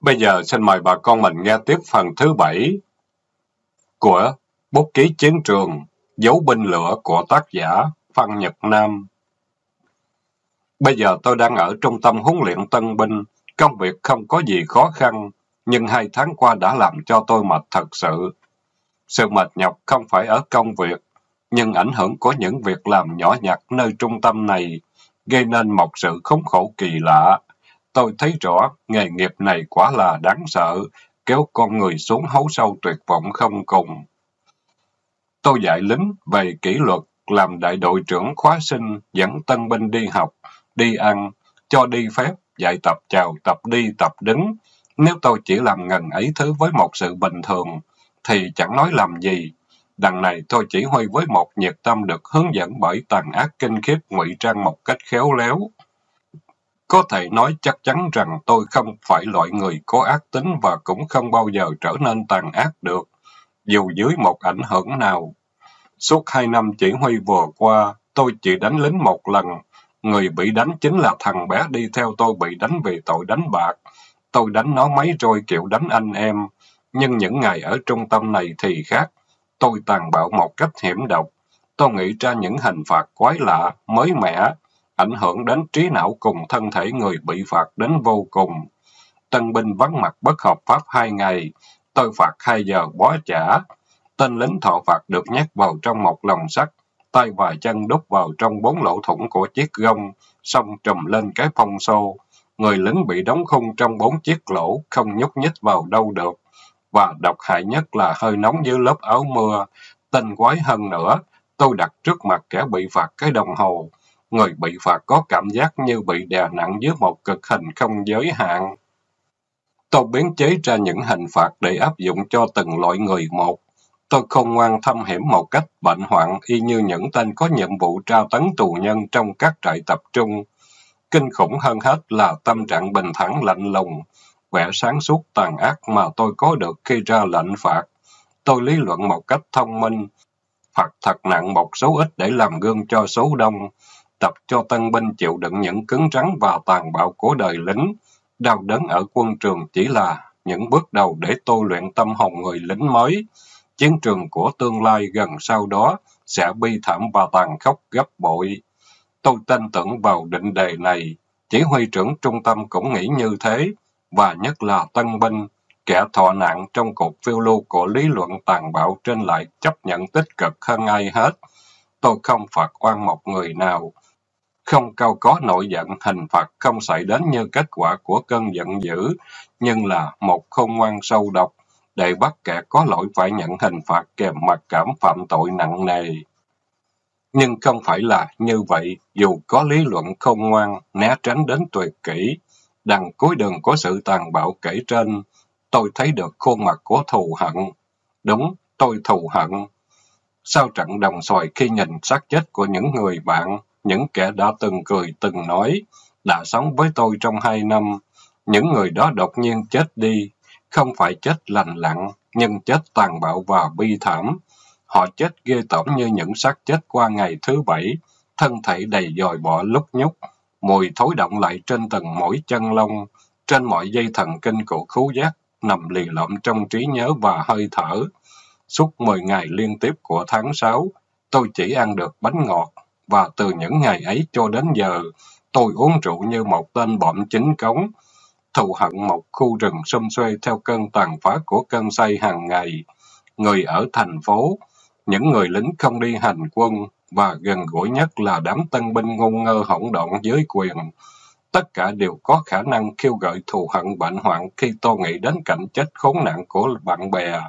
Bây giờ xin mời bà con mình nghe tiếp phần thứ bảy của bút ký chiến trường Dấu binh lửa của tác giả Phan Nhật Nam. Bây giờ tôi đang ở trung tâm huấn luyện tân binh, công việc không có gì khó khăn, nhưng hai tháng qua đã làm cho tôi mệt thật sự. Sự mệt nhọc không phải ở công việc, nhưng ảnh hưởng của những việc làm nhỏ nhặt nơi trung tâm này gây nên một sự khốn khổ kỳ lạ. Tôi thấy rõ nghề nghiệp này quả là đáng sợ, kéo con người xuống hấu sâu tuyệt vọng không cùng. Tôi dạy lính về kỷ luật, làm đại đội trưởng khóa sinh, dẫn tân binh đi học, đi ăn, cho đi phép, dạy tập chào, tập đi, tập đứng. Nếu tôi chỉ làm ngần ấy thứ với một sự bình thường, thì chẳng nói làm gì. Đằng này tôi chỉ huy với một nhiệt tâm được hướng dẫn bởi tàn ác kinh khiếp ngụy trang một cách khéo léo. Có thể nói chắc chắn rằng tôi không phải loại người có ác tính và cũng không bao giờ trở nên tàn ác được, dù dưới một ảnh hưởng nào. Suốt hai năm chỉ huy vừa qua, tôi chỉ đánh lính một lần. Người bị đánh chính là thằng bé đi theo tôi bị đánh vì tội đánh bạc. Tôi đánh nó mấy rồi kiểu đánh anh em. Nhưng những ngày ở trung tâm này thì khác. Tôi tàn bạo một cách hiểm độc. Tôi nghĩ ra những hình phạt quái lạ, mới mẻ, ảnh hưởng đến trí não cùng thân thể người bị phạt đến vô cùng. Tân binh vắng mặt bất hợp pháp hai ngày, tôi phạt hai giờ bó trả. Tên lính thọ phạt được nhét vào trong một lồng sắt, tay và chân đút vào trong bốn lỗ thủng của chiếc gông, xong trùm lên cái phong xô. Người lính bị đóng khung trong bốn chiếc lỗ, không nhúc nhích vào đâu được. Và độc hại nhất là hơi nóng dưới lớp áo mưa. Tinh quái hơn nữa, tôi đặt trước mặt kẻ bị phạt cái đồng hồ. Người bị phạt có cảm giác như bị đè nặng dưới một cực hình không giới hạn. Tôi biến chế ra những hình phạt để áp dụng cho từng loại người một. Tôi không ngoan thâm hiểm một cách bệnh hoạn y như những tên có nhiệm vụ tra tấn tù nhân trong các trại tập trung. Kinh khủng hơn hết là tâm trạng bình thản lạnh lùng, vẻ sáng suốt tàn ác mà tôi có được khi ra lệnh phạt. Tôi lý luận một cách thông minh, phạt thật nặng một số ít để làm gương cho số đông, tập cho tân binh chịu đựng những cứng rắn và tàn bạo của đời lính. Đau đớn ở quân trường chỉ là những bước đầu để tôi luyện tâm hồn người lính mới. Chiến trường của tương lai gần sau đó sẽ bi thảm và tàn khốc gấp bội. Tôi tin tưởng vào định đề này. Chỉ huy trưởng trung tâm cũng nghĩ như thế, và nhất là tân binh, kẻ thọ nạn trong cuộc phiêu lưu của lý luận tàn bạo trên lại chấp nhận tích cực hơn ai hết. Tôi không phạt oan một người nào. Không cao có nội giận, hình phạt không xảy đến như kết quả của cơn giận dữ, nhưng là một khôn ngoan sâu độc, để bắt kẻ có lỗi phải nhận hình phạt kèm mặc cảm phạm tội nặng nề. Nhưng không phải là như vậy, dù có lý luận không ngoan, né tránh đến tuyệt kỹ. Đằng cuối đường có sự tàn bạo kể trên, tôi thấy được khuôn mặt của thù hận. Đúng, tôi thù hận. Sau trận đồng xoài khi nhìn xác chết của những người bạn, những kẻ đã từng cười, từng nói, đã sống với tôi trong hai năm, những người đó đột nhiên chết đi, không phải chết lành lặn, nhưng chết tàn bạo và bi thảm. Họ chết ghê tởm như những xác chết qua ngày thứ bảy, thân thể đầy dòi bọ lúc nhúc, mùi thối động lại trên từng mỗi chân lông, trên mọi dây thần kinh của khứu giác, nằm lì lợm trong trí nhớ và hơi thở. Suốt 10 ngày liên tiếp của tháng 6, tôi chỉ ăn được bánh ngọt, và từ những ngày ấy cho đến giờ, tôi uống rượu như một tên bọm chính cống, thù hận một khu rừng xum xuê theo cơn tàn phá của cơn say hàng ngày. Người ở thành phố, những người lính không đi hành quân, và gần gũi nhất là đám tân binh ngôn ngơ hỗn độn dưới quyền. Tất cả đều có khả năng kêu gọi thù hận bệnh hoạn khi tôi nghĩ đến cảnh chết khốn nạn của bạn bè.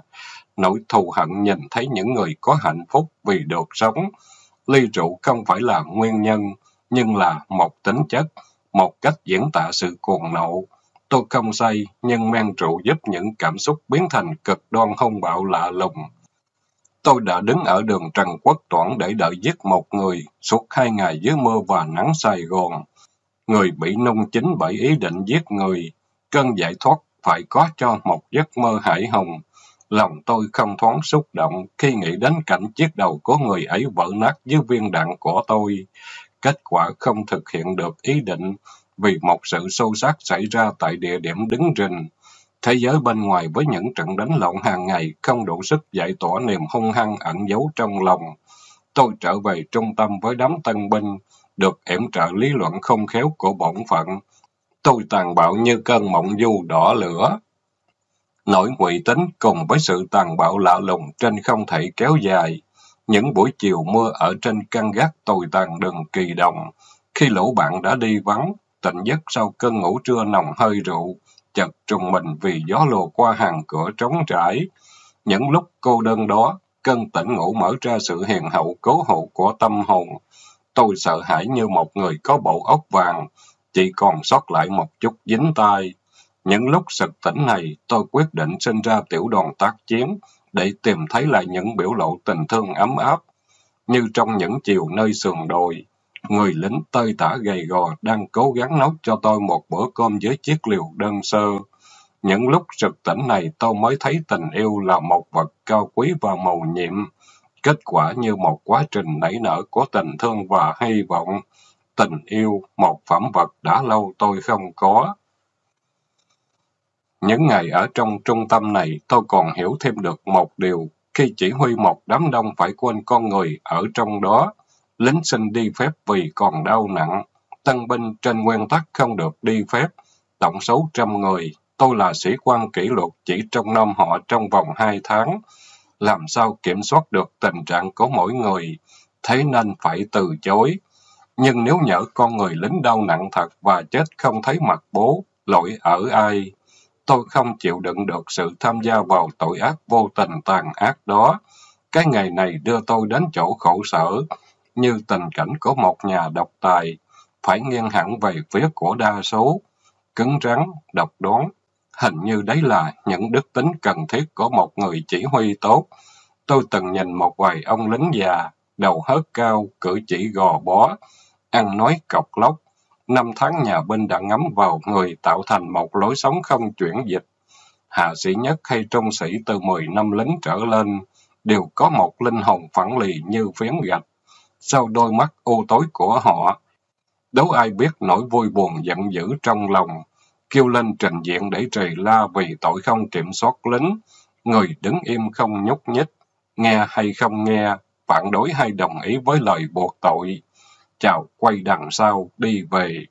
Nỗi thù hận nhìn thấy những người có hạnh phúc vì được sống. Ly rượu không phải là nguyên nhân, nhưng là một tính chất, một cách diễn tả sự cuồng nộ. Tôi không say, nhưng men rượu giúp những cảm xúc biến thành cực đoan hung bạo lạ lùng. Tôi đã đứng ở đường Trần Quốc Toản để đợi giết một người suốt hai ngày dưới mưa và nắng Sài Gòn. Người bị nung chính bởi ý định giết người. Cơn giải thoát phải có cho một giấc mơ hải hồng. Lòng tôi không thoáng xúc động khi nghĩ đến cảnh chiếc đầu của người ấy vỡ nát dưới viên đạn của tôi. Kết quả không thực hiện được ý định vì một sự sâu sắc xảy ra tại địa điểm đứng rình. Thế giới bên ngoài với những trận đánh lộn hàng ngày không đủ sức giải tỏa niềm hung hăng ẩn giấu trong lòng. Tôi trở về trung tâm với đám tân binh, được yểm trợ lý luận không khéo của bổn phận. Tôi tàn bạo như cơn mộng du đỏ lửa. Nỗi ngụy tính cùng với sự tàn bạo lạ lùng trên không thể kéo dài. Những buổi chiều mưa ở trên căn gác tồi tàn đường kỳ đồng, khi lũ bạn đã đi vắng, tỉnh giấc sau cơn ngủ trưa nồng hơi rượu, chợt trùng mình vì gió lùa qua hàng cửa trống trải. Những lúc cô đơn đó, cơn tỉnh ngủ mở ra sự hiền hậu cố hộ của tâm hồn. Tôi sợ hãi như một người có bộ óc vàng, chỉ còn sót lại một chút dính tai. Những lúc sực tỉnh này, tôi quyết định sinh ra tiểu đoàn tác chiến, để tìm thấy lại những biểu lộ tình thương ấm áp, như trong những chiều nơi sườn đồi. Người lính tơi tả gầy gò đang cố gắng nấu cho tôi một bữa cơm với chiếc liều đơn sơ. Những lúc sực tỉnh này tôi mới thấy tình yêu là một vật cao quý và màu nhiệm. Kết quả như một quá trình nảy nở của tình thương và hy vọng. Tình yêu, một phẩm vật đã lâu tôi không có. Những ngày ở trong trung tâm này, tôi còn hiểu thêm được một điều. Khi chỉ huy một đám đông phải quên con người ở trong đó, lính xin đi phép vì còn đau nặng. Tân binh trên nguyên tắc không được đi phép. Tổng số trăm người, tôi là sĩ quan kỷ luật chỉ trong năm họ trong vòng hai tháng. Làm sao kiểm soát được tình trạng của mỗi người, thế nên phải từ chối. Nhưng nếu nhỡ con người lính đau nặng thật và chết không thấy mặt bố, lỗi ở ai? Tôi không chịu đựng được sự tham gia vào tội ác vô tình tàn ác đó. Cái ngày này đưa tôi đến chỗ khổ sở, như tình cảnh của một nhà độc tài, phải nghiêng hẳn về phía của đa số, cứng rắn, độc đoán. Hình như đấy là những đức tính cần thiết của một người chỉ huy tốt. Tôi từng nhìn một vài ông lính già, đầu hớt cao, cử chỉ gò bó, ăn nói cọc lóc, năm tháng nhà binh đã ngắm vào người tạo thành một lối sống không chuyển dịch. Hạ sĩ nhất hay trung sĩ từ 10 năm lính trở lên đều có một linh hồn phẳng lì như phiến gạch. Sau đôi mắt u tối của họ, đâu ai biết nỗi vui buồn giận dữ trong lòng, kêu lên trình diện để trì la vì tội không kiểm soát lính. Người đứng im không nhúc nhích, nghe hay không nghe, phản đối hay đồng ý với lời buộc tội chào quay đằng sau, đi về.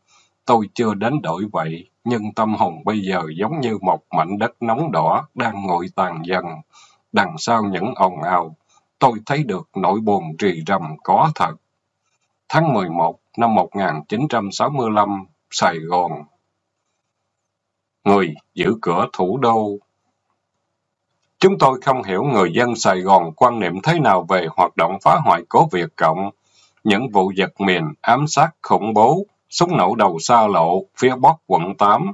Tôi chưa đến đổi vậy, nhưng tâm hồn bây giờ giống như một mảnh đất nóng đỏ đang nguội tàn dần. Đằng sau những ồn ào, tôi thấy được nỗi buồn trì rầm có thật. Tháng 11 năm 1965, Sài Gòn Người giữ cửa thủ đô Chúng tôi không hiểu người dân Sài Gòn quan niệm thế nào về hoạt động phá hoại của Việt Cộng những vụ giật miền, ám sát, khủng bố, súng nổ đầu xa lộ, phía bắc quận 8,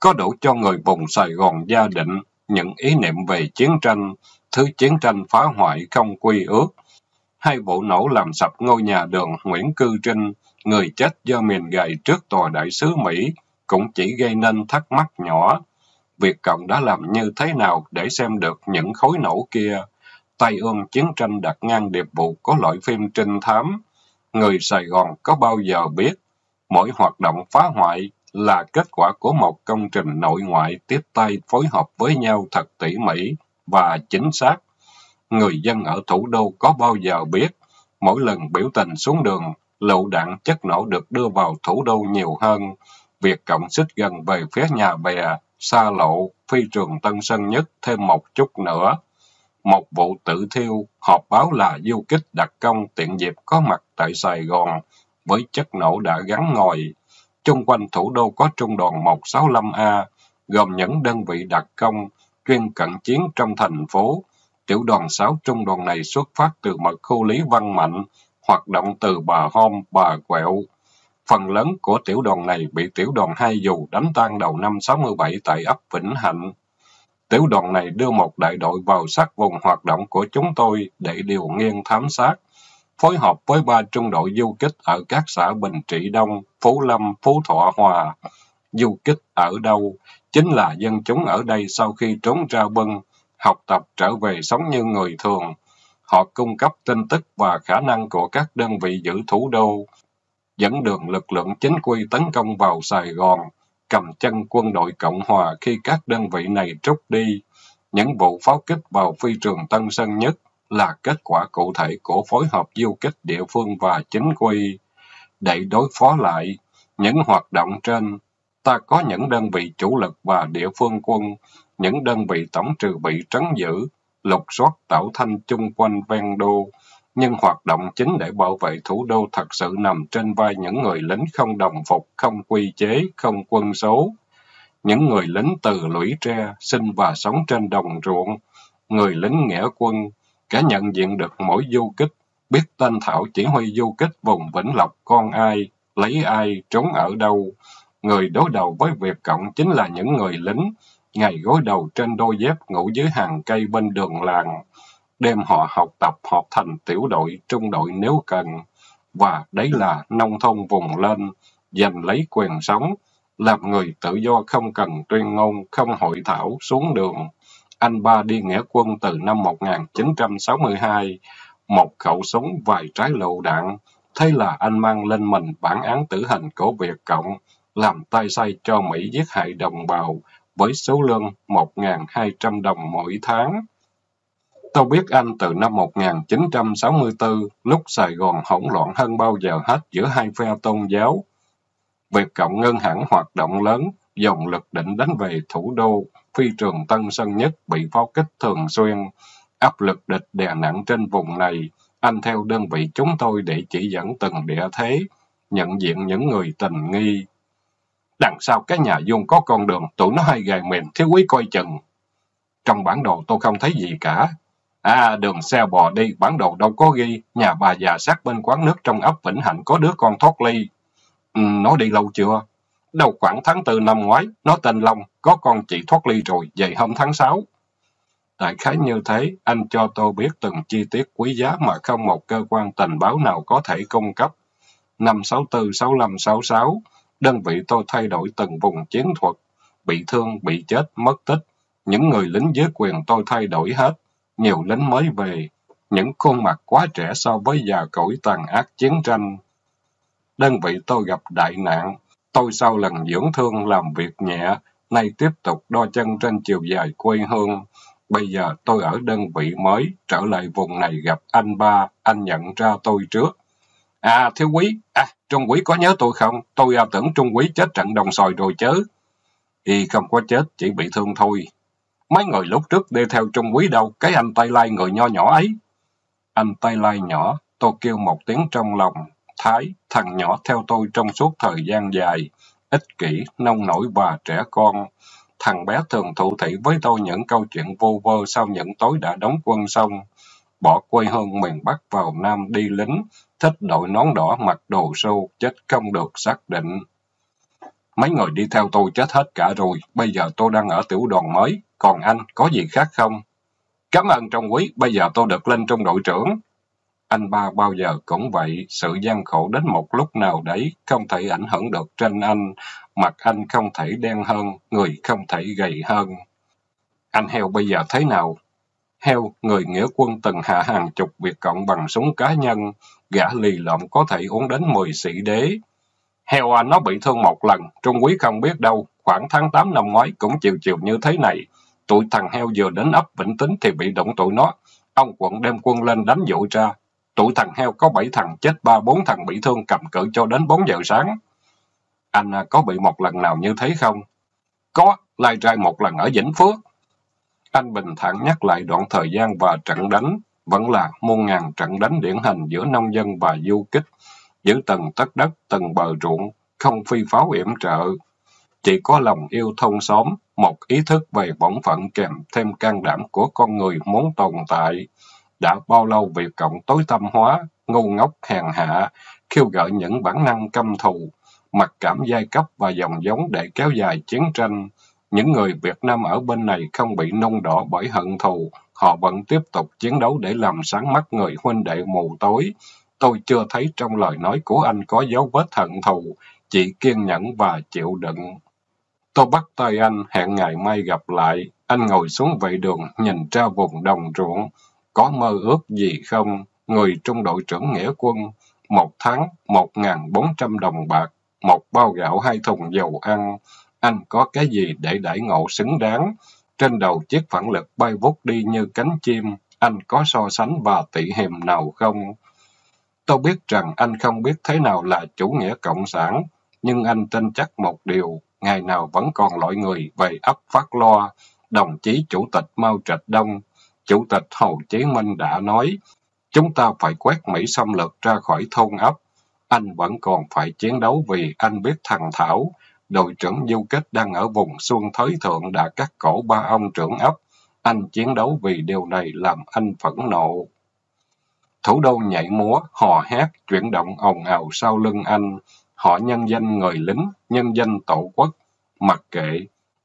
có đủ cho người vùng Sài Gòn gia định những ý niệm về chiến tranh, thứ chiến tranh phá hoại không quy ước. Hai vụ nổ làm sập ngôi nhà đường Nguyễn Cư Trinh, người chết do miền gầy trước tòa đại sứ Mỹ, cũng chỉ gây nên thắc mắc nhỏ. Việt Cộng đã làm như thế nào để xem được những khối nổ kia? Tay ương chiến tranh đặt ngang điệp vụ có loại phim trinh thám, người Sài Gòn có bao giờ biết mỗi hoạt động phá hoại là kết quả của một công trình nội ngoại tiếp tay phối hợp với nhau thật tỉ mỉ và chính xác. Người dân ở thủ đô có bao giờ biết mỗi lần biểu tình xuống đường, lựu đạn chất nổ được đưa vào thủ đô nhiều hơn, việc cộng xích gần về phía nhà bè, xa lộ, phi trường Tân Sơn Nhất thêm một chút nữa một vụ tự thiêu, họp báo là du kích đặc công tiện dịp có mặt tại Sài Gòn, với chất nổ đã gắn ngòi. Trung quanh thủ đô có trung đoàn 165A, gồm những đơn vị đặc công, chuyên cận chiến trong thành phố. Tiểu đoàn 6 trung đoàn này xuất phát từ mật khu Lý Văn Mạnh, hoạt động từ Bà Hôm, Bà Quẹo. Phần lớn của tiểu đoàn này bị tiểu đoàn 2 dù đánh tan đầu năm 67 tại ấp Vĩnh Hạnh. Tiểu đoàn này đưa một đại đội vào sát vùng hoạt động của chúng tôi để điều nghiên thám sát, phối hợp với ba trung đội du kích ở các xã Bình Trị Đông, Phú Lâm, Phú Thọ Hòa. Du kích ở đâu? Chính là dân chúng ở đây sau khi trốn ra bưng, học tập trở về sống như người thường. Họ cung cấp tin tức và khả năng của các đơn vị giữ thủ đô, dẫn đường lực lượng chính quy tấn công vào Sài Gòn, cầm chân quân đội Cộng Hòa khi các đơn vị này rút đi. Những vụ pháo kích vào phi trường Tân Sơn Nhất là kết quả cụ thể của phối hợp du kích địa phương và chính quy. Để đối phó lại những hoạt động trên, ta có những đơn vị chủ lực và địa phương quân, những đơn vị tổng trừ bị trấn giữ, lục soát tạo thanh chung quanh ven đô, nhưng hoạt động chính để bảo vệ thủ đô thật sự nằm trên vai những người lính không đồng phục, không quy chế, không quân số. Những người lính từ lũy tre, sinh và sống trên đồng ruộng, người lính nghĩa quân, cả nhận diện được mỗi du kích, biết tên Thảo chỉ huy du kích vùng Vĩnh Lộc con ai, lấy ai, trốn ở đâu. Người đối đầu với Việt Cộng chính là những người lính, ngày gối đầu trên đôi dép ngủ dưới hàng cây bên đường làng đem họ học tập họp thành tiểu đội, trung đội nếu cần. Và đấy là nông thôn vùng lên, giành lấy quyền sống, làm người tự do không cần tuyên ngôn, không hội thảo, xuống đường. Anh ba đi nghĩa quân từ năm 1962, một khẩu súng, vài trái lựu đạn. Thế là anh mang lên mình bản án tử hình của Việt Cộng, làm tay sai cho Mỹ giết hại đồng bào, với số lương 1.200 đồng mỗi tháng. Tôi biết anh từ năm 1964, lúc Sài Gòn hỗn loạn hơn bao giờ hết giữa hai phe tôn giáo. Việc Cộng ngân hẳn hoạt động lớn, dòng lực định đánh về thủ đô, phi trường Tân Sơn Nhất bị pháo kích thường xuyên. Áp lực địch đè nặng trên vùng này, anh theo đơn vị chúng tôi để chỉ dẫn từng địa thế, nhận diện những người tình nghi. Đằng sau cái nhà dung có con đường, tụi nó hay gài mềm, thiếu quý coi chừng. Trong bản đồ tôi không thấy gì cả, À, đường xe bò đi, bản đồ đâu có ghi, nhà bà già sát bên quán nước trong ấp Vĩnh Hạnh có đứa con thoát ly. Ừ, nó đi lâu chưa? Đầu khoảng tháng tư năm ngoái, nó tên Long, có con chị thoát ly rồi, về hôm tháng 6. Đại khái như thế, anh cho tôi biết từng chi tiết quý giá mà không một cơ quan tình báo nào có thể cung cấp. Năm 64, 65, 66, đơn vị tôi thay đổi từng vùng chiến thuật, bị thương, bị chết, mất tích. Những người lính dưới quyền tôi thay đổi hết nhiều lính mới về, những khuôn mặt quá trẻ so với già cỗi tàn ác chiến tranh. Đơn vị tôi gặp đại nạn, tôi sau lần dưỡng thương làm việc nhẹ, nay tiếp tục đo chân trên chiều dài quê hương. Bây giờ tôi ở đơn vị mới, trở lại vùng này gặp anh ba, anh nhận ra tôi trước. À, thiếu quý, à, Trung quý có nhớ tôi không? Tôi à, tưởng Trung quý chết trận đồng sòi rồi chứ. Y không có chết, chỉ bị thương thôi. Mấy người lúc trước đi theo Trung Quý đâu, cái anh tay lai người nho nhỏ ấy. Anh tay lai nhỏ, tôi kêu một tiếng trong lòng. Thái, thằng nhỏ theo tôi trong suốt thời gian dài, ích kỷ, nông nổi và trẻ con. Thằng bé thường thụ thị với tôi những câu chuyện vô vơ sau những tối đã đóng quân xong. Bỏ quê hương miền Bắc vào Nam đi lính, thích đội nón đỏ mặc đồ sâu, chết không được xác định. Mấy người đi theo tôi chết hết cả rồi, bây giờ tôi đang ở tiểu đoàn mới, còn anh có gì khác không? Cảm ơn trong quý, bây giờ tôi được lên trong đội trưởng. Anh ba bao giờ cũng vậy, sự gian khổ đến một lúc nào đấy không thể ảnh hưởng được trên anh, mặt anh không thể đen hơn, người không thể gầy hơn. Anh Heo bây giờ thế nào? Heo, người nghĩa quân từng hạ hàng chục việc Cộng bằng súng cá nhân, gã lì lợm có thể uống đến 10 sĩ đế. Heo anh nó bị thương một lần, Trung Quý không biết đâu, khoảng tháng 8 năm ngoái cũng chiều chiều như thế này. Tụi thằng heo vừa đến ấp Vĩnh Tính thì bị đụng tụi nó. Ông quận đem quân lên đánh dụ ra. Tụi thằng heo có bảy thằng chết ba bốn thằng bị thương cầm cự cho đến 4 giờ sáng. Anh à, có bị một lần nào như thế không? Có, lai trai một lần ở Vĩnh Phước. Anh bình thản nhắc lại đoạn thời gian và trận đánh, vẫn là muôn ngàn trận đánh điển hình giữa nông dân và du kích, giữ từng tất đất, từng bờ ruộng, không phi pháo yểm trợ. Chỉ có lòng yêu thông xóm, một ý thức về bổn phận kèm thêm can đảm của con người muốn tồn tại. Đã bao lâu việc cộng tối tâm hóa, ngu ngốc hèn hạ, khiêu gợi những bản năng căm thù, mặc cảm giai cấp và dòng giống để kéo dài chiến tranh. Những người Việt Nam ở bên này không bị nung đỏ bởi hận thù, họ vẫn tiếp tục chiến đấu để làm sáng mắt người huynh đệ mù tối. Tôi chưa thấy trong lời nói của anh có dấu vết hận thù, chỉ kiên nhẫn và chịu đựng. Tôi bắt tay anh, hẹn ngày mai gặp lại. Anh ngồi xuống vệ đường, nhìn ra vùng đồng ruộng. Có mơ ước gì không? Người trung đội trưởng nghĩa quân. Một tháng, một ngàn bốn trăm đồng bạc. Một bao gạo hai thùng dầu ăn. anh có cái gì để đãi ngộ xứng đáng? Trên đầu chiếc phản lực bay vút đi như cánh chim, anh có so sánh và tị hiềm nào không? Tôi biết rằng anh không biết thế nào là chủ nghĩa cộng sản, nhưng anh tin chắc một điều, ngày nào vẫn còn loại người về ấp phát loa, đồng chí Chủ tịch Mao Trạch Đông, Chủ tịch Hồ Chí Minh đã nói, chúng ta phải quét Mỹ xâm lược ra khỏi thôn ấp. Anh vẫn còn phải chiến đấu vì anh biết thằng Thảo, đội trưởng du kích đang ở vùng xuân thới thượng đã cắt cổ ba ông trưởng ấp. Anh chiến đấu vì điều này làm anh phẫn nộ. Thủ đô nhảy múa, hò hét, chuyển động ồn ào sau lưng anh. Họ nhân danh người lính, nhân danh tổ quốc. Mặc kệ,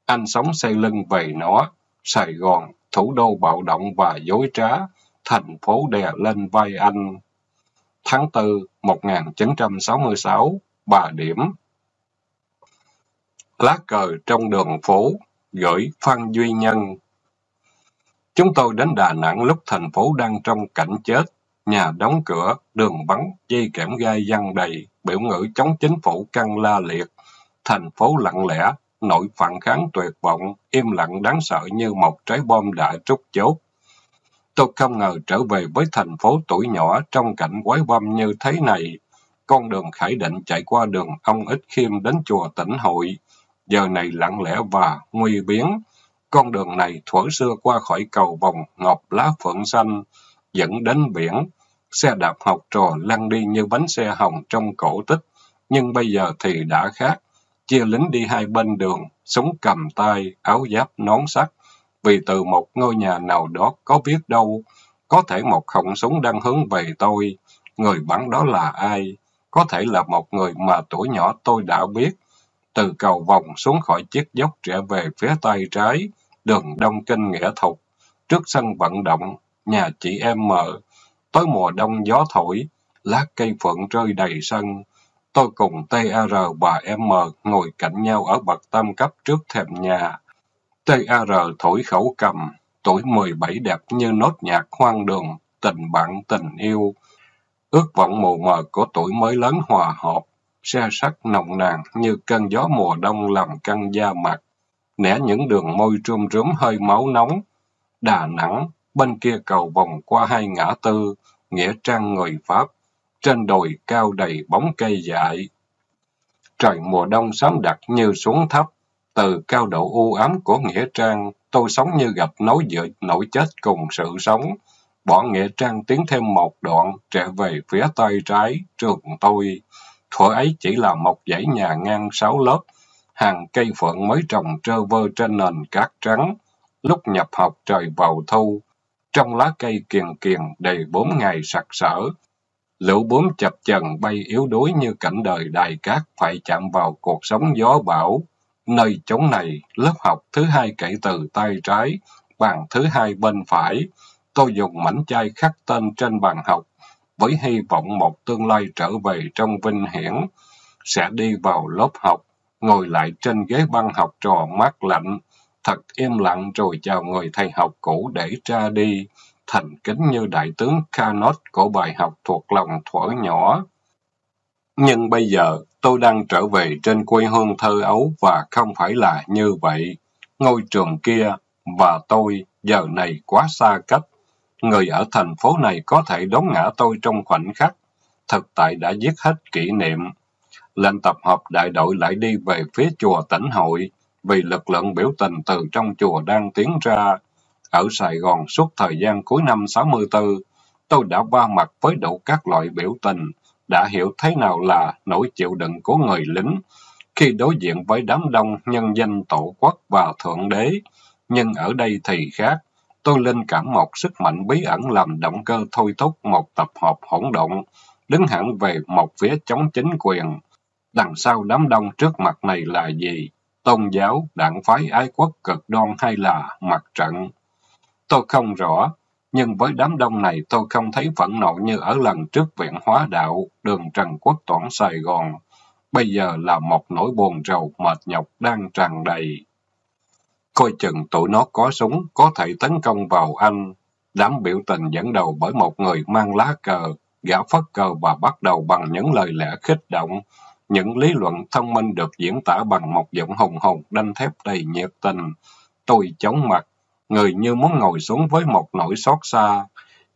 anh sống xây lưng về nó. Sài Gòn, thủ đô bạo động và dối trá, thành phố đè lên vai anh. Tháng 4, 1966, bà điểm. Lá cờ trong đường phố, gửi Phan Duy Nhân. Chúng tôi đến Đà Nẵng lúc thành phố đang trong cảnh chết. Nhà đóng cửa, đường vắng, dây kẽm gai văng đầy, biểu ngữ chống chính phủ căng la liệt. Thành phố lặng lẽ, nội phản kháng tuyệt vọng, im lặng đáng sợ như một trái bom đã trút chốt. Tôi không ngờ trở về với thành phố tuổi nhỏ trong cảnh quái bom như thế này. Con đường Khải Định chạy qua đường ông Ích Khiêm đến chùa tỉnh hội. Giờ này lặng lẽ và nguy biến. Con đường này thuở xưa qua khỏi cầu vòng ngọc lá phượng xanh, dẫn đến biển. Xe đạp học trò lăn đi như bánh xe hồng trong cổ tích. Nhưng bây giờ thì đã khác chia lính đi hai bên đường, súng cầm tay, áo giáp, nón sắt. Vì từ một ngôi nhà nào đó có biết đâu, có thể một khẩu súng đang hướng về tôi. Người bắn đó là ai? Có thể là một người mà tuổi nhỏ tôi đã biết. Từ cầu vòng xuống khỏi chiếc dốc trẻ về phía tay trái, đường Đông Kinh Nghĩa Thục, trước sân vận động, nhà chị em mở. tới mùa đông gió thổi, lá cây phượng rơi đầy sân. Tôi cùng TR và M ngồi cạnh nhau ở bậc tam cấp trước thềm nhà. TR thổi khẩu cầm, tuổi 17 đẹp như nốt nhạc hoang đường, tình bạn tình yêu. Ước vọng mù mờ của tuổi mới lớn hòa hợp, xe sắt nồng nàn như cơn gió mùa đông làm căng da mặt. Nẻ những đường môi trôm rướm hơi máu nóng. Đà Nẵng, bên kia cầu vòng qua hai ngã tư, Nghĩa Trang người Pháp, trên đồi cao đầy bóng cây dại. Trời mùa đông sớm đặc như xuống thấp, từ cao độ u ám của Nghĩa Trang, tôi sống như gặp nối giữa nỗi chết cùng sự sống. Bỏ Nghĩa Trang tiến thêm một đoạn, trở về phía tay trái, trường tôi. Thuở ấy chỉ là một dãy nhà ngang sáu lớp, hàng cây phượng mới trồng trơ vơ trên nền cát trắng. Lúc nhập học trời vào thu, trong lá cây kiền kiền đầy bốn ngày sặc sỡ, Lũ bướm chập chần bay yếu đuối như cảnh đời đài cát phải chạm vào cuộc sống gió bão. Nơi chống này, lớp học thứ hai kể từ tay trái, bàn thứ hai bên phải. Tôi dùng mảnh chai khắc tên trên bàn học, với hy vọng một tương lai trở về trong vinh hiển. Sẽ đi vào lớp học, ngồi lại trên ghế băng học trò mát lạnh, thật im lặng rồi chào người thầy học cũ để ra đi thành kính như đại tướng Carnot của bài học thuộc lòng thuở nhỏ. Nhưng bây giờ, tôi đang trở về trên quê hương thơ ấu và không phải là như vậy. Ngôi trường kia và tôi giờ này quá xa cách. Người ở thành phố này có thể đón ngã tôi trong khoảnh khắc. Thực tại đã giết hết kỷ niệm. Lệnh tập hợp đại đội lại đi về phía chùa tỉnh hội, vì lực lượng biểu tình từ trong chùa đang tiến ra. Ở Sài Gòn suốt thời gian cuối năm 64, tôi đã va mặt với đủ các loại biểu tình, đã hiểu thế nào là nỗi chịu đựng của người lính khi đối diện với đám đông nhân danh tổ quốc và thượng đế. Nhưng ở đây thì khác, tôi linh cảm một sức mạnh bí ẩn làm động cơ thôi thúc một tập hợp hỗn độn, đứng hẳn về một phía chống chính quyền. Đằng sau đám đông trước mặt này là gì? Tôn giáo, đảng phái ái quốc cực đoan hay là mặt trận? Tôi không rõ, nhưng với đám đông này tôi không thấy phẫn nộ như ở lần trước viện hóa đạo, đường Trần Quốc Toản Sài Gòn. Bây giờ là một nỗi buồn rầu mệt nhọc đang tràn đầy. Coi chừng tụi nó có súng, có thể tấn công vào anh. Đám biểu tình dẫn đầu bởi một người mang lá cờ, gã phất cờ và bắt đầu bằng những lời lẽ khích động. những lý luận thông minh được diễn tả bằng một giọng hùng hồn đanh thép đầy nhiệt tình. Tôi chóng mặt, người như muốn ngồi xuống với một nỗi xót xa.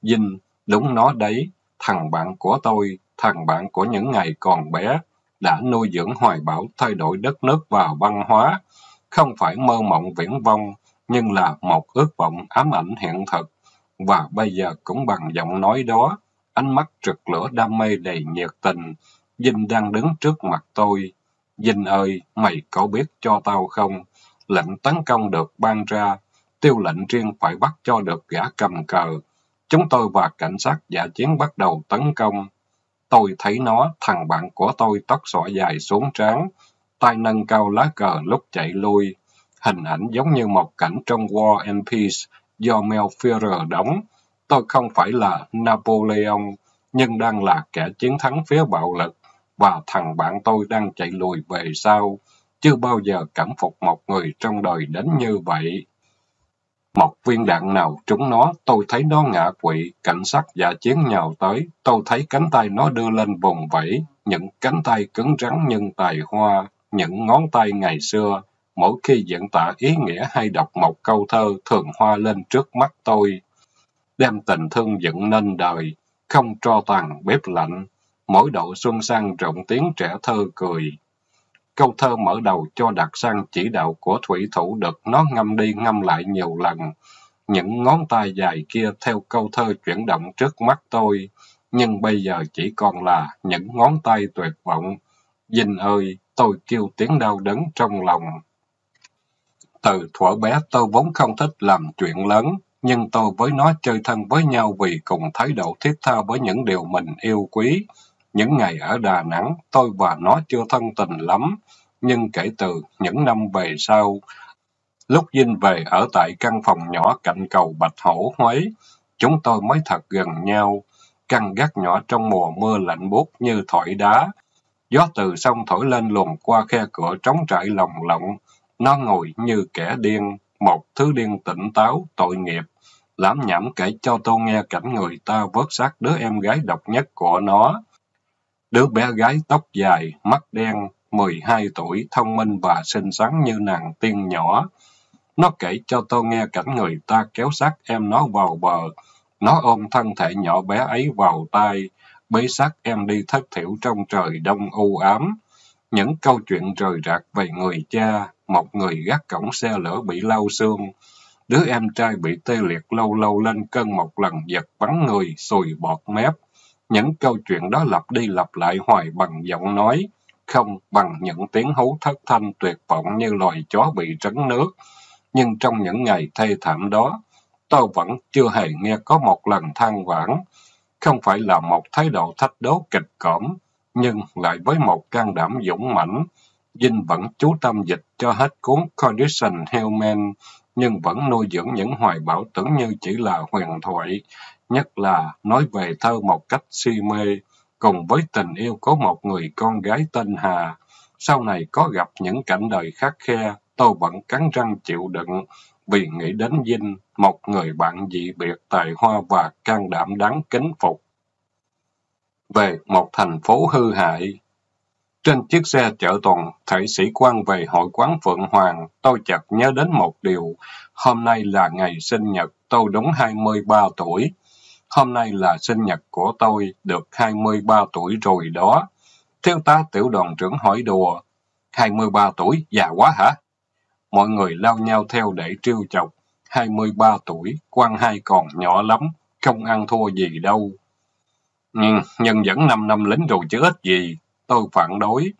Dinh, đúng nó đấy, thằng bạn của tôi, thằng bạn của những ngày còn bé, đã nuôi dưỡng hoài bão thay đổi đất nước và văn hóa. Không phải mơ mộng viễn vông, nhưng là một ước vọng ám ảnh hiện thực. Và bây giờ cũng bằng giọng nói đó, ánh mắt rực lửa đam mê đầy nhiệt tình, Dinh đang đứng trước mặt tôi. Dinh ơi, mày có biết cho tao không? Lệnh tấn công được ban ra, tiêu lệnh riêng phải bắt cho được gã cầm cờ. Chúng tôi và cảnh sát giả chiến bắt đầu tấn công. Tôi thấy nó, thằng bạn của tôi tóc xõa dài xuống trán, tay nâng cao lá cờ lúc chạy lui. Hình ảnh giống như một cảnh trong War and Peace do Mel Führer đóng. Tôi không phải là Napoleon, nhưng đang là kẻ chiến thắng phía bạo lực, và thằng bạn tôi đang chạy lùi về sau. Chưa bao giờ cảm phục một người trong đời đến như vậy. Một viên đạn nào trúng nó, tôi thấy nó ngã quỵ, cảnh sát giả chiến nhào tới, tôi thấy cánh tay nó đưa lên vùng vẫy, những cánh tay cứng rắn nhưng tài hoa, những ngón tay ngày xưa. Mỗi khi diễn tả ý nghĩa hay đọc một câu thơ thường hoa lên trước mắt tôi. Đem tình thương dựng nên đời, không cho tàn bếp lạnh, mỗi độ xuân sang rộng tiếng trẻ thơ cười. Câu thơ mở đầu cho đặc sang chỉ đạo của thủy thủ được nó ngâm đi ngâm lại nhiều lần. Những ngón tay dài kia theo câu thơ chuyển động trước mắt tôi, nhưng bây giờ chỉ còn là những ngón tay tuyệt vọng. Dinh ơi, tôi kêu tiếng đau đớn trong lòng. Từ thuở bé tôi vốn không thích làm chuyện lớn, nhưng tôi với nó chơi thân với nhau vì cùng thái độ thiết tha với những điều mình yêu quý. Những ngày ở Đà Nẵng, tôi và nó chưa thân tình lắm, nhưng kể từ những năm về sau, lúc Vinh về ở tại căn phòng nhỏ cạnh cầu Bạch Hổ Huế, chúng tôi mới thật gần nhau. Căn gác nhỏ trong mùa mưa lạnh buốt như thổi đá. Gió từ sông thổi lên luồn qua khe cửa trống trải lồng lộng. Nó ngồi như kẻ điên, một thứ điên tỉnh táo, tội nghiệp. Lãm nhảm kể cho tôi nghe cảnh người ta vớt xác đứa em gái độc nhất của nó. Đứa bé gái tóc dài, mắt đen, 12 tuổi, thông minh và xinh xắn như nàng tiên nhỏ. Nó kể cho tôi nghe cảnh người ta kéo xác em nó vào bờ. Nó ôm thân thể nhỏ bé ấy vào tay, bế xác em đi thất thiểu trong trời đông u ám. Những câu chuyện rời rạc về người cha, một người gác cổng xe lửa bị lau xương. Đứa em trai bị tê liệt lâu lâu lên cơn một lần giật bắn người, sùi bọt mép. Những câu chuyện đó lặp đi lặp lại hoài bằng giọng nói, không bằng những tiếng hú thất thanh tuyệt vọng như loài chó bị trấn nước. Nhưng trong những ngày thê thảm đó, tôi vẫn chưa hề nghe có một lần than vãn. Không phải là một thái độ thách đố kịch cỡm, nhưng lại với một can đảm dũng mãnh. Dinh vẫn chú tâm dịch cho hết cuốn Condition Human, nhưng vẫn nuôi dưỡng những hoài bão tưởng như chỉ là huyền thoại, nhất là nói về thơ một cách si mê, cùng với tình yêu của một người con gái tên Hà. Sau này có gặp những cảnh đời khắc khe, tôi vẫn cắn răng chịu đựng, vì nghĩ đến Vinh, một người bạn dị biệt tài hoa và can đảm đáng kính phục. Về một thành phố hư hại Trên chiếc xe chở toàn thể sĩ quan về hội quán Phượng Hoàng, tôi chợt nhớ đến một điều. Hôm nay là ngày sinh nhật, tôi đúng 23 tuổi. Hôm nay là sinh nhật của tôi, được 23 tuổi rồi đó. Thiếu tá tiểu đoàn trưởng hỏi đùa, 23 tuổi, già quá hả? Mọi người lao nhau theo để trêu chọc. 23 tuổi, quan hai còn nhỏ lắm, không ăn thua gì đâu. Nhưng, nhưng vẫn 5 năm lính rồi chứ ít gì. Tôi phản đối.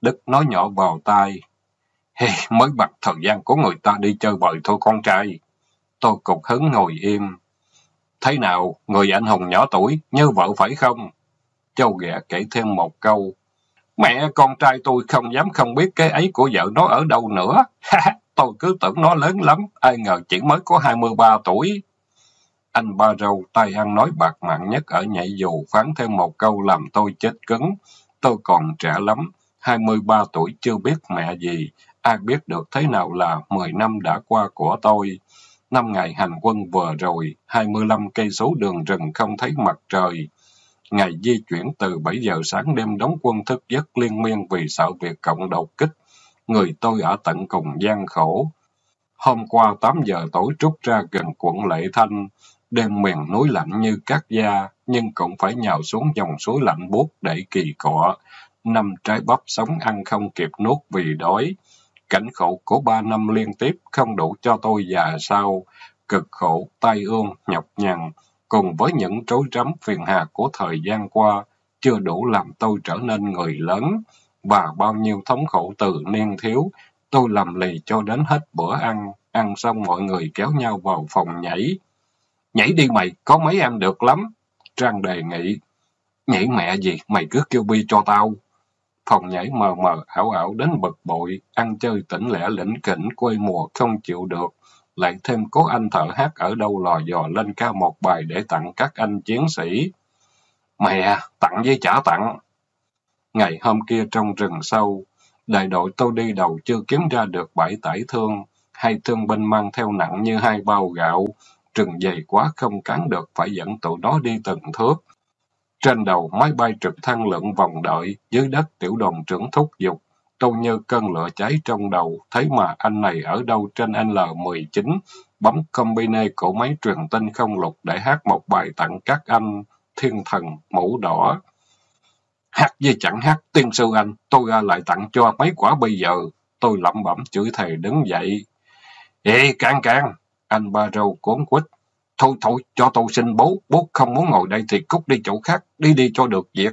Đức nói nhỏ vào tai. Hey, mới bật thời gian của người ta đi chơi bời thôi con trai. Tôi cục hứng ngồi im. Thế nào, người anh hùng nhỏ tuổi, như vợ phải không? Châu ghẹ kể thêm một câu. Mẹ con trai tôi không dám không biết cái ấy của vợ nó ở đâu nữa. tôi cứ tưởng nó lớn lắm, ai ngờ chỉ mới có 23 tuổi. Anh ba râu tay ăn nói bạc mạng nhất ở nhảy dù phán thêm một câu làm tôi chết cứng. Tôi còn trẻ lắm, 23 tuổi chưa biết mẹ gì, ai biết được thế nào là 10 năm đã qua của tôi. Năm ngày hành quân vừa rồi, 25 cây số đường rừng không thấy mặt trời. Ngày di chuyển từ 7 giờ sáng đêm đóng quân thức giấc liên miên vì sợ việc cộng đột kích. Người tôi ở tận cùng gian khổ. Hôm qua 8 giờ tối trút ra gần quận Lệ Thanh, đêm miền núi lạnh như cát da, nhưng cũng phải nhào xuống dòng suối lạnh buốt để kỳ cọ. Năm trái bắp sống ăn không kịp nuốt vì đói. Cảnh khổ của ba năm liên tiếp không đủ cho tôi già sao. Cực khổ, tai ương, nhọc nhằn, cùng với những trối rắm phiền hà của thời gian qua, chưa đủ làm tôi trở nên người lớn. Và bao nhiêu thống khổ từ niên thiếu, tôi làm lì cho đến hết bữa ăn. Ăn xong mọi người kéo nhau vào phòng nhảy. Nhảy đi mày, có mấy em được lắm. Trang đề nghị. Nhảy mẹ gì, mày cứ kêu bi cho tao. Phòng nhảy mờ mờ, ảo ảo đến bực bội, ăn chơi tỉnh lẻ lĩnh kỉnh, quê mùa không chịu được. Lại thêm cố anh thợ hát ở đâu lò dò lên ca một bài để tặng các anh chiến sĩ. Mẹ, tặng với trả tặng. Ngày hôm kia trong rừng sâu, đại đội tôi đi đầu chưa kiếm ra được bảy tải thương, hai thương binh mang theo nặng như hai bao gạo, rừng dày quá không cản được phải dẫn tụi nó đi từng thước. Trên đầu máy bay trực thăng lượn vòng đợi, dưới đất tiểu đoàn trưởng thúc giục. Tôi như cơn lửa cháy trong đầu, thấy mà anh này ở đâu trên L19, bấm combine của máy truyền tin không lục để hát một bài tặng các anh, thiên thần, mũ đỏ. Hát với chẳng hát, tiên sư anh, tôi ra lại tặng cho mấy quả bây giờ. Tôi lẩm bẩm chửi thề đứng dậy. Ê, can can, anh ba râu cuốn quýt. Thôi thôi, cho tôi xin bố, bố không muốn ngồi đây thì cút đi chỗ khác, đi đi cho được việc.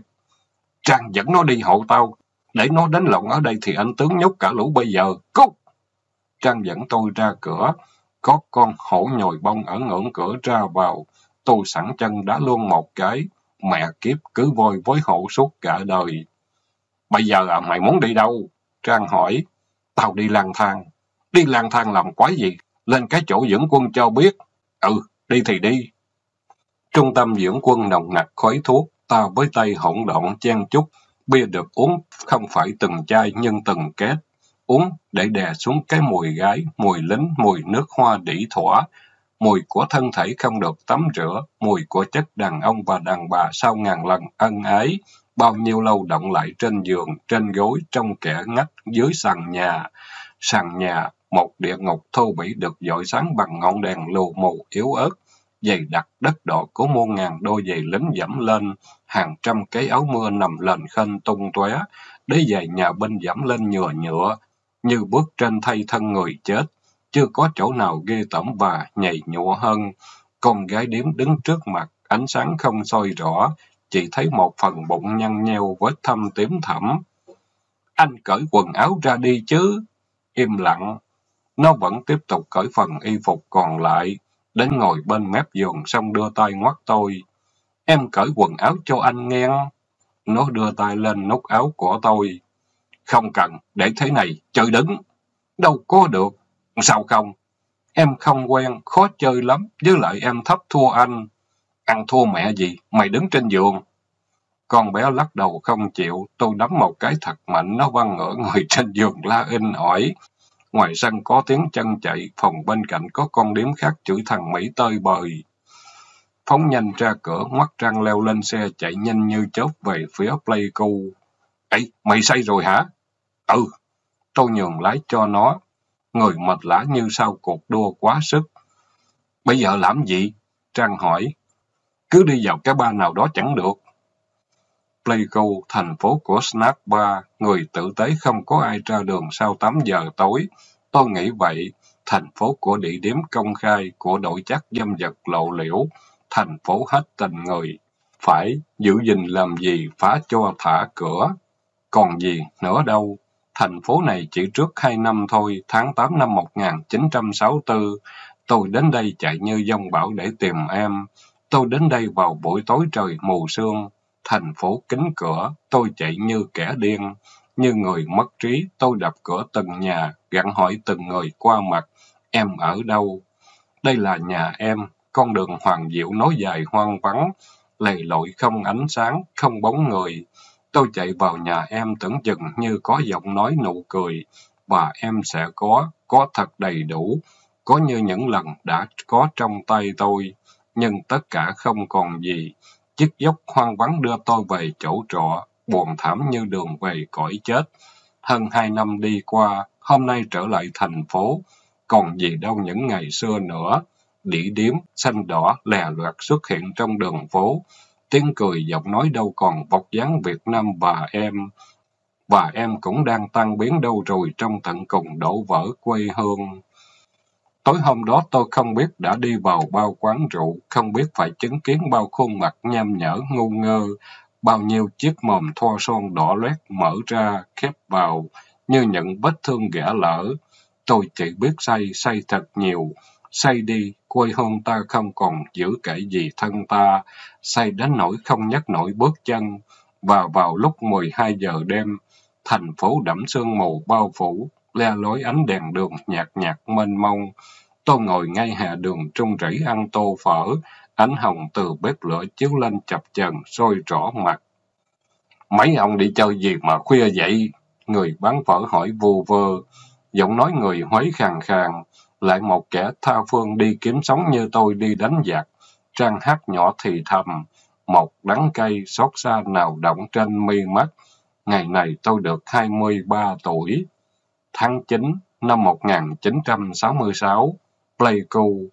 Trang dẫn nó đi hộ tao, để nó đánh lộn ở đây thì anh tướng nhốt cả lũ bây giờ, cút! Trang dẫn tôi ra cửa, có con hổ nhồi bông ở ngưỡng cửa ra vào, tôi sẵn chân đá luôn một cái, mẹ kiếp cứ voi với hổ suốt cả đời. Bây giờ à, mày muốn đi đâu? Trang hỏi, tao đi lang thang. Đi lang thang làm quái gì? Lên cái chỗ dưỡng quân cho biết. Ừ, đi thì đi. Trung tâm dưỡng quân nồng nặc khói thuốc, ta với tay hỗn độn chen chúc, bia được uống không phải từng chai nhưng từng két. Uống để đè xuống cái mùi gái, mùi lính, mùi nước hoa đỉ thỏa, mùi của thân thể không được tắm rửa, mùi của chất đàn ông và đàn bà sau ngàn lần ân ái, bao nhiêu lâu động lại trên giường, trên gối, trong kẻ ngách, dưới sàn nhà. Sàn nhà, một địa ngục thô bỉ được dọi sáng bằng ngọn đèn lù mù yếu ớt, dày đặc đất đỏ của muôn ngàn đôi giày lính dẫm lên, hàng trăm cái áo mưa nằm lền khênh tung tóe, đế giày nhà binh dẫm lên nhựa nhựa, như bước trên thay thân người chết, chưa có chỗ nào ghê tởm và nhầy nhụa hơn. Con gái điếm đứng trước mặt, ánh sáng không soi rõ, chỉ thấy một phần bụng nhăn nheo vết thâm tím thẳm. Anh cởi quần áo ra đi chứ. Im lặng. Nó vẫn tiếp tục cởi phần y phục còn lại, đến ngồi bên mép giường xong đưa tay ngoắt tôi. Em cởi quần áo cho anh nghe. Nó đưa tay lên nút áo của tôi. Không cần, để thế này, chơi đứng. Đâu có được. Sao không? Em không quen, khó chơi lắm, với lại em thấp thua anh. Ăn thua mẹ gì, mày đứng trên giường. Con bé lắc đầu không chịu, tôi đấm một cái thật mạnh, nó văng ngửa người trên giường la in ỏi. Ngoài sân có tiếng chân chạy, phòng bên cạnh có con điếm khác chửi thằng Mỹ tơi bời. Phóng nhanh ra cửa, ngoắt răng leo lên xe chạy nhanh như chớp về phía Pleiku. Ê, mày say rồi hả? Ừ. Tôi nhường lái cho nó. Người mệt lã như sau cuộc đua quá sức. Bây giờ làm gì? Trang hỏi. Cứ đi vào cái ba nào đó chẳng được. Pleiku, thành phố của Snack Bar, người tử tế không có ai ra đường sau 8 giờ tối. Tôi nghĩ vậy, thành phố của địa điểm công khai, của đội chắc dâm vật lộ liễu, thành phố hết tình người. Phải giữ gìn làm gì phá cho thả cửa. Còn gì nữa đâu. Thành phố này chỉ trước hai năm thôi, tháng 8 năm 1964, tôi đến đây chạy như dông bão để tìm em. Tôi đến đây vào buổi tối trời mù sương, thành phố kính cửa, tôi chạy như kẻ điên. Như người mất trí, tôi đập cửa từng nhà, gặn hỏi từng người qua mặt, em ở đâu? Đây là nhà em, con đường hoàng diệu nối dài hoang vắng, lầy lội không ánh sáng, không bóng người. Tôi chạy vào nhà em tưởng chừng như có giọng nói nụ cười, và em sẽ có, có thật đầy đủ, có như những lần đã có trong tay tôi, nhưng tất cả không còn gì. Chiếc dốc hoang vắng đưa tôi về chỗ trọ, buồn thảm như đường về cõi chết. Hơn hai năm đi qua, hôm nay trở lại thành phố, còn gì đâu những ngày xưa nữa. Đỉ điếm, xanh đỏ, lè loạt xuất hiện trong đường phố. Tiếng cười giọng nói đâu còn vọc dáng Việt Nam và em. Và em cũng đang tan biến đâu rồi trong tận cùng đổ vỡ quê hương. Tối hôm đó tôi không biết đã đi vào bao quán rượu, không biết phải chứng kiến bao khuôn mặt nham nhở ngu ngơ, bao nhiêu chiếc mồm thoa son đỏ loét mở ra, khép vào, như những vết thương ghẻ lỡ. Tôi chỉ biết say, say thật nhiều. Say đi, quê hương ta không còn giữ kể gì thân ta. Say đến nỗi không nhắc nổi bước chân. Và vào lúc 12 giờ đêm, thành phố đẫm sương mù bao phủ, le lối ánh đèn đường nhạt nhạt mênh mông. Tôi ngồi ngay hè đường trung rẫy ăn tô phở, ánh hồng từ bếp lửa chiếu lên chập chờn sôi rõ mặt. Mấy ông đi chơi gì mà khuya vậy? Người bán phở hỏi vù vơ, giọng nói người Huế khàn khàn, lại một kẻ tha phương đi kiếm sống như tôi đi đánh giặc. Trang hát nhỏ thì thầm, một đắng cay xót xa nào động trên mi mắt. Ngày này tôi được 23 tuổi. Tháng 9 năm 1966, Pleiku,